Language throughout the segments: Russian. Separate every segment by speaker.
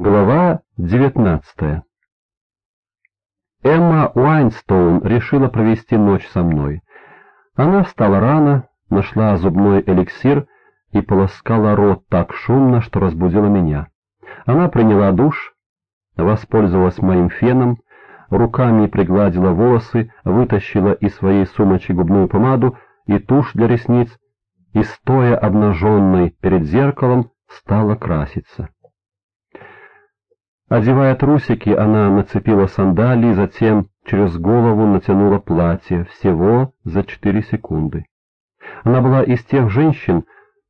Speaker 1: Глава 19 Эмма Уайнстоун решила провести ночь со мной. Она встала рано, нашла зубной эликсир и полоскала рот так шумно, что разбудила меня. Она приняла душ, воспользовалась моим феном, руками пригладила волосы, вытащила из своей сумочки губную помаду и тушь для ресниц, и, стоя обнаженной перед зеркалом, стала краситься. Одевая трусики, она нацепила сандалии, затем через голову натянула платье, всего за четыре секунды. Она была из тех женщин,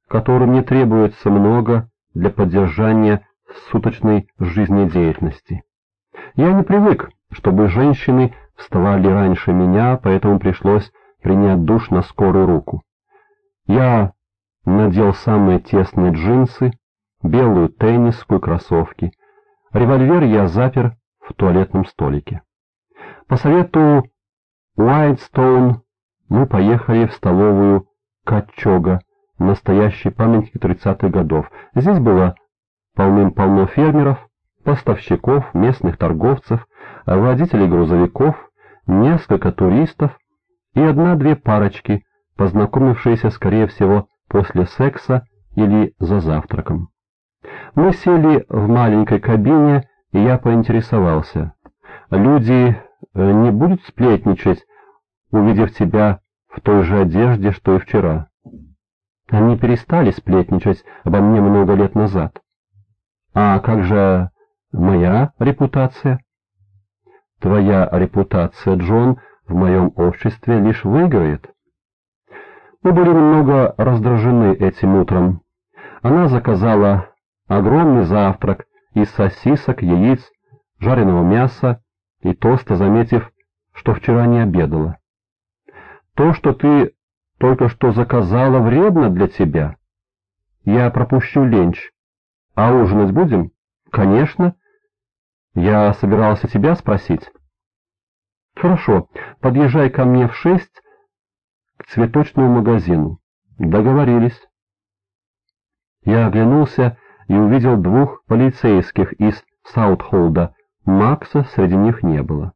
Speaker 1: которым не требуется много для поддержания суточной жизнедеятельности. Я не привык, чтобы женщины вставали раньше меня, поэтому пришлось принять душ на скорую руку. Я надел самые тесные джинсы, белую тенниску и кроссовки. Револьвер я запер в туалетном столике. По совету Уайтстоун мы поехали в столовую Качога, настоящий памятник 30-х годов. Здесь было полным-полно фермеров, поставщиков, местных торговцев, водителей грузовиков, несколько туристов и одна-две парочки, познакомившиеся, скорее всего, после секса или за завтраком. Мы сели в маленькой кабине, и я поинтересовался. Люди э, не будут сплетничать, увидев тебя в той же одежде, что и вчера? Они перестали сплетничать обо мне много лет назад. А как же моя репутация? Твоя репутация, Джон, в моем обществе лишь выиграет. Мы были немного раздражены этим утром. Она заказала огромный завтрак из сосисок, яиц, жареного мяса и тоста, заметив, что вчера не обедала. То, что ты только что заказала, вредно для тебя. Я пропущу ленч. А ужинать будем? Конечно. Я собирался тебя спросить. Хорошо, подъезжай ко мне в шесть к цветочному магазину. Договорились. Я оглянулся и увидел двух полицейских из Саутхолда. Макса среди них не было.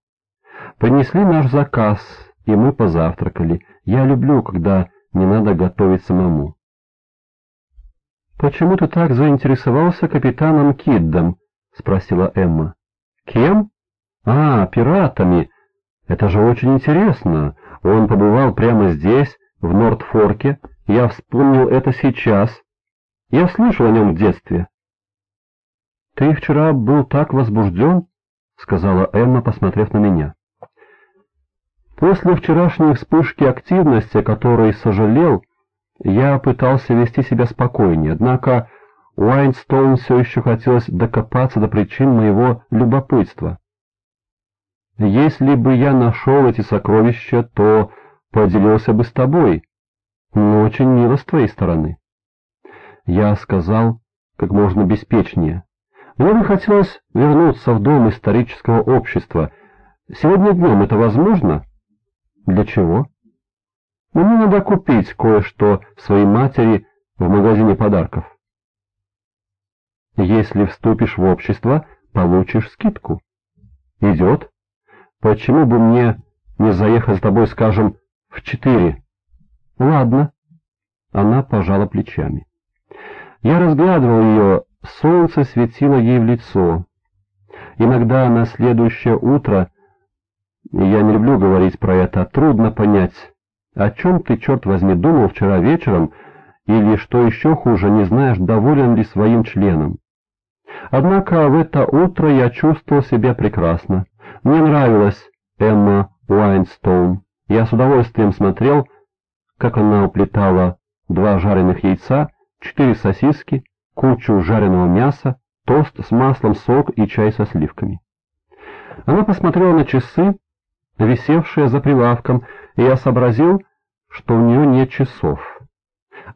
Speaker 1: Принесли наш заказ, и мы позавтракали. Я люблю, когда не надо готовить самому. «Почему ты так заинтересовался капитаном Киддом?» — спросила Эмма. «Кем? А, пиратами. Это же очень интересно. Он побывал прямо здесь, в Нортфорке. Я вспомнил это сейчас. Я слышал о нем в детстве». «Ты вчера был так возбужден?» — сказала Эмма, посмотрев на меня. После вчерашней вспышки активности, о которой сожалел, я пытался вести себя спокойнее, однако Уайнстоун все еще хотелось докопаться до причин моего любопытства. Если бы я нашел эти сокровища, то поделился бы с тобой, но очень мило с твоей стороны. Я сказал как можно беспечнее. Мне бы хотелось вернуться в дом исторического общества. Сегодня днем это возможно? Для чего? Мне надо купить кое-что своей матери в магазине подарков. Если вступишь в общество, получишь скидку. Идет. Почему бы мне не заехать с тобой, скажем, в четыре? Ладно. Она пожала плечами. Я разглядывал ее, солнце светило ей в лицо. Иногда на следующее утро я не люблю говорить про это, трудно понять, о чем ты, черт возьми, думал вчера вечером, или, что еще хуже, не знаешь, доволен ли своим членом. Однако в это утро я чувствовал себя прекрасно. Мне нравилась Эмма Уайнстоун. Я с удовольствием смотрел, как она уплетала два жареных яйца, четыре сосиски, кучу жареного мяса, тост с маслом, сок и чай со сливками. Она посмотрела на часы, висевшая за прилавком, и я сообразил, что у нее нет часов.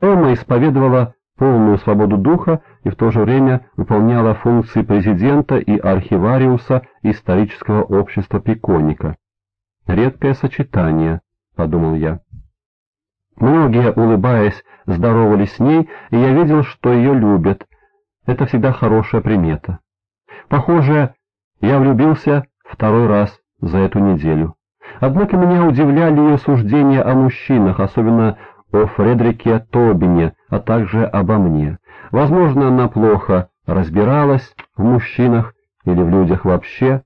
Speaker 1: Эмма исповедовала полную свободу духа и в то же время выполняла функции президента и архивариуса исторического общества Пиконика. «Редкое сочетание», — подумал я. Многие, улыбаясь, здоровались с ней, и я видел, что ее любят. Это всегда хорошая примета. Похоже, я влюбился второй раз за эту неделю. Однако меня удивляли ее суждения о мужчинах, особенно о Фредерике Тобине, а также обо мне. Возможно, она плохо разбиралась в мужчинах или в людях вообще.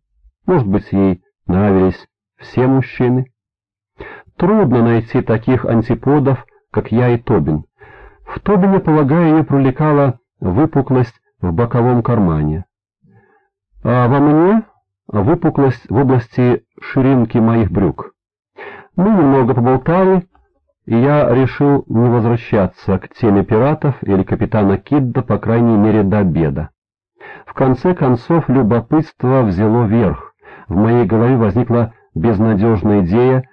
Speaker 1: Может быть, ей нравились все мужчины. Трудно найти таких антиподов, как я и Тобин. В Тобине, полагаю, ее привлекала выпуклость в боковом кармане. А во мне выпуклость в области ширинки моих брюк. Мы немного поболтали, и я решил не возвращаться к теме пиратов или капитана Кидда, по крайней мере, до обеда. В конце концов, любопытство взяло верх. В моей голове возникла безнадежная идея.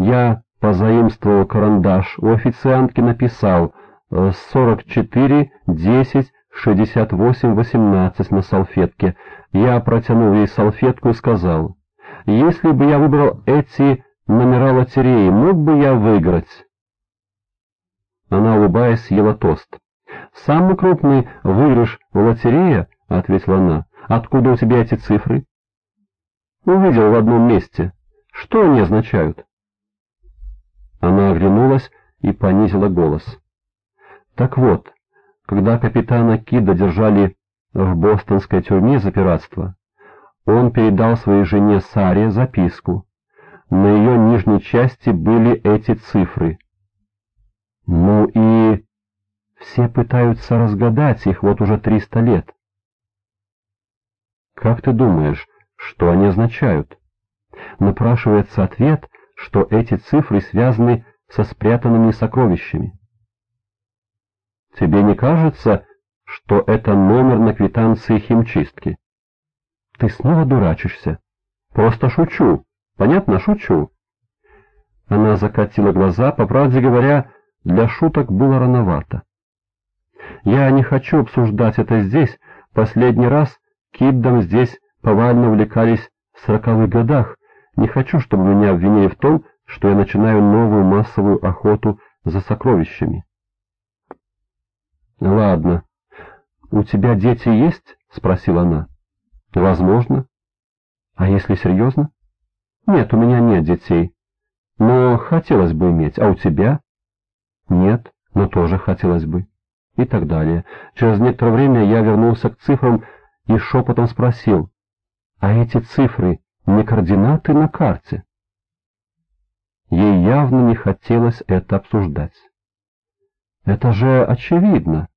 Speaker 1: Я позаимствовал карандаш, у официантки написал 44 10 68 18 на салфетке. Я протянул ей салфетку и сказал, «Если бы я выбрал эти номера лотереи, мог бы я выиграть?» Она, улыбаясь, съела тост. «Самый крупный выигрыш в лотерее?» — ответила она. «Откуда у тебя эти цифры?» «Увидел в одном месте. Что они означают?» Она оглянулась и понизила голос. «Так вот, когда капитана Кида держали в бостонской тюрьме за пиратство, он передал своей жене Саре записку. На ее нижней части были эти цифры — ну и все пытаются разгадать их вот уже триста лет. Как ты думаешь, что они означают? Напрашивается ответ, что эти цифры связаны со спрятанными сокровищами. Тебе не кажется, что это номер на квитанции химчистки? Ты снова дурачишься. Просто шучу. Понятно, шучу. Она закатила глаза, по правде говоря, для шуток было рановато. Я не хочу обсуждать это здесь. Последний раз Киддом здесь повально увлекались в сороковых годах. Не хочу, чтобы меня обвинили в том, что я начинаю новую массовую охоту за сокровищами. Ладно. У тебя дети есть? Спросила она. Возможно. А если серьезно? Нет, у меня нет детей. Но хотелось бы иметь. А у тебя? Нет, но тоже хотелось бы. И так далее. Через некоторое время я вернулся к цифрам и шепотом спросил, а эти цифры не координаты на карте? Ей явно не хотелось это обсуждать. Это же очевидно.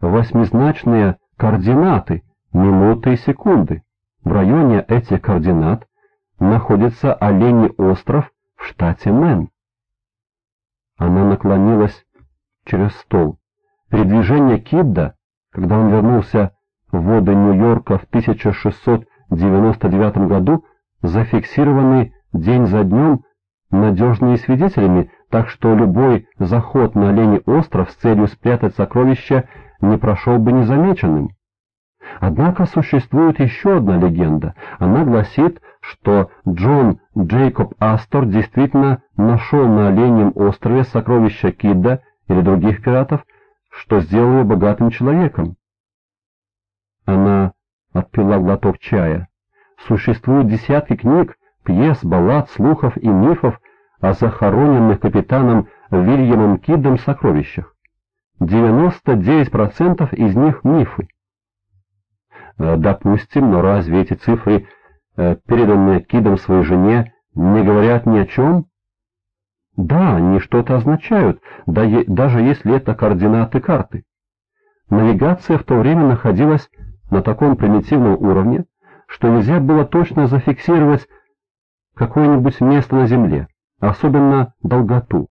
Speaker 1: Восьмизначные координаты, минуты и секунды. В районе этих координат находится Оленей остров в штате Мэн. Она наклонилась через стол. Передвижение Кидда, когда он вернулся в воды Нью-Йорка в 1699 году, зафиксированы день за днем надежными свидетелями, так что любой заход на Оленей остров с целью спрятать сокровища не прошел бы незамеченным. Однако существует еще одна легенда. Она гласит, что Джон Джейкоб Астор действительно нашел на Оленьем острове сокровища Кидда или других пиратов, что сделало богатым человеком. Она отпила глоток чая. Существуют десятки книг, пьес, баллад, слухов и мифов о захороненных капитаном Вильямом Киддом сокровищах. 99% из них мифы. Э, допустим, но разве эти цифры, э, переданные Кидом своей жене, не говорят ни о чем? Да, они что-то означают, даже если это координаты карты. Навигация в то время находилась на таком примитивном уровне, что нельзя было точно зафиксировать какое-нибудь место на Земле, особенно долготу.